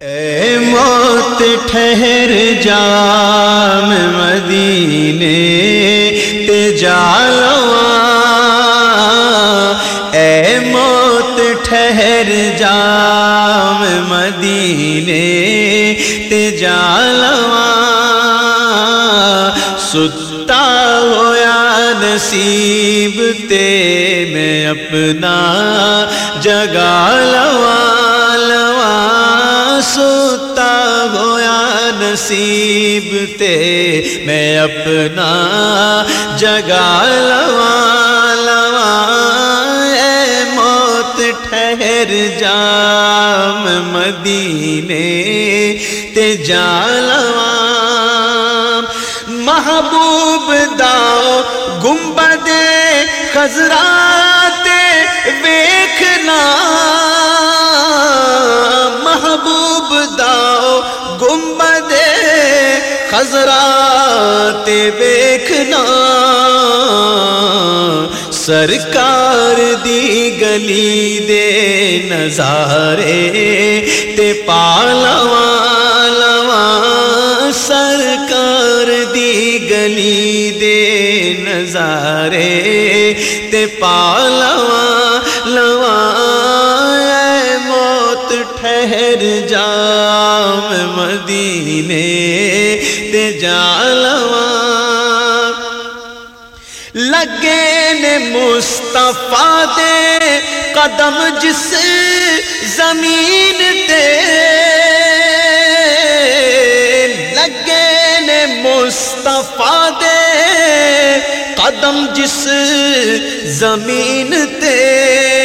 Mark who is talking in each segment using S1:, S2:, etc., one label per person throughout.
S1: اے موت ٹھہر جام مدینے تے جالواں اے موت ٹھہر جام مدینے تے جالواں ستا ہویا نصیب تے میں اپنا جگا لواں لواں۔ ستا ہویا نصیب تے میں اپنا جگا لواں لواں اے موت ٹھہر جام مدینے تے جا لواں محبوب داؤ گنبد خزرات ویکھنا محبوب داؤ، گنبد خزرات ویکھنا۔ سرکار دی گلی دے نظارے تے پالواں لواں سرکار دی گلی دے نظارے تے پالواں لواں جام مدینے تے جالواں لگے نے مصطفیٰ دے قدم جس زمین تے۔ لگے نے مصطفیٰ دے قدم جس زمین تے۔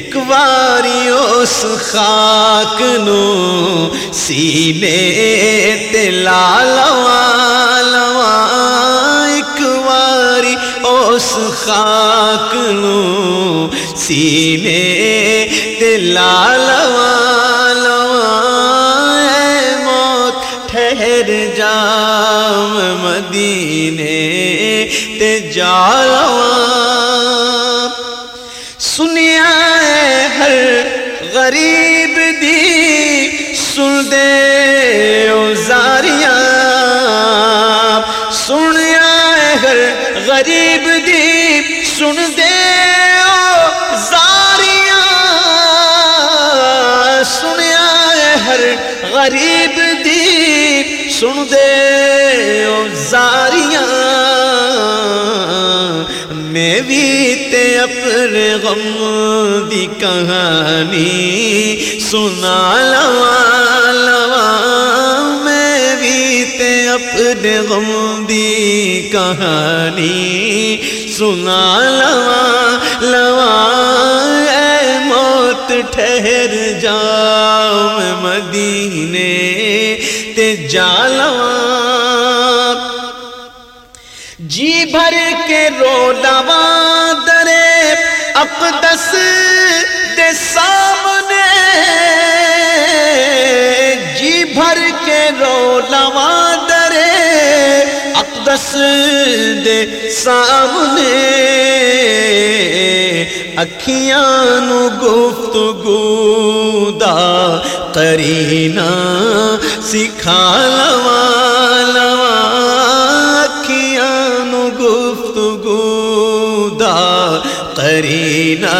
S1: ایک واری اس خاک نو سینے تے لا لواں لواں ایک واری اس خاک نو سینے تے لا لواں لواں اے موت ٹھہر جام مدینے تے جا لواں غریب اپنے غم دی کہانی سنا لواں لواں میں بھی تے اپنے غم دی کہانی سنا لواں لواں اے موت ٹھہر جام مدینے تے جا لواں جی بھر کے رو لواں اقدس دے سامنے جی بھر کے رو لواں درے اقدس دے سامنے اکھیاں نو گفتگو دا کرینا سکھا لواں کرینا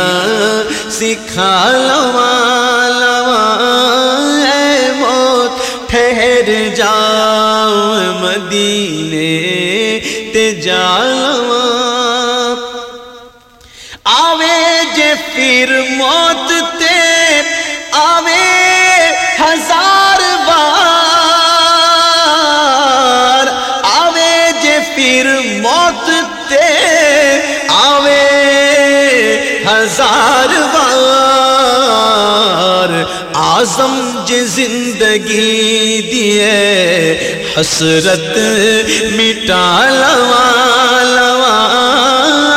S1: سکھا لواں لواں اے موت، ٹھہر جاؤ مدینے، تے جا لواں آوے جے پھر موت تے، آوے ہزار بار آوے جے پھر موت تے ہزار بار آزم جے جی زندگی دیے حسرت مٹا لواں لواں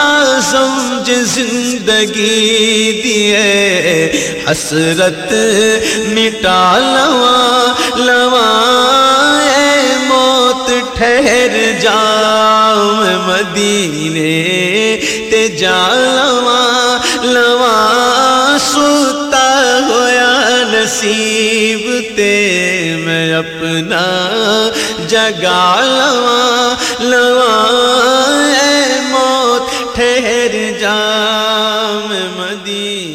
S1: آزم جے جی زندگی دیے حسرت مٹا لواں لواں اے موت ٹھہر جام مدینے جا لواں لواں ستا ہویا نصیب تے میں اپنا جگا لواں لواں اے موت ٹھہر جا میں مدینے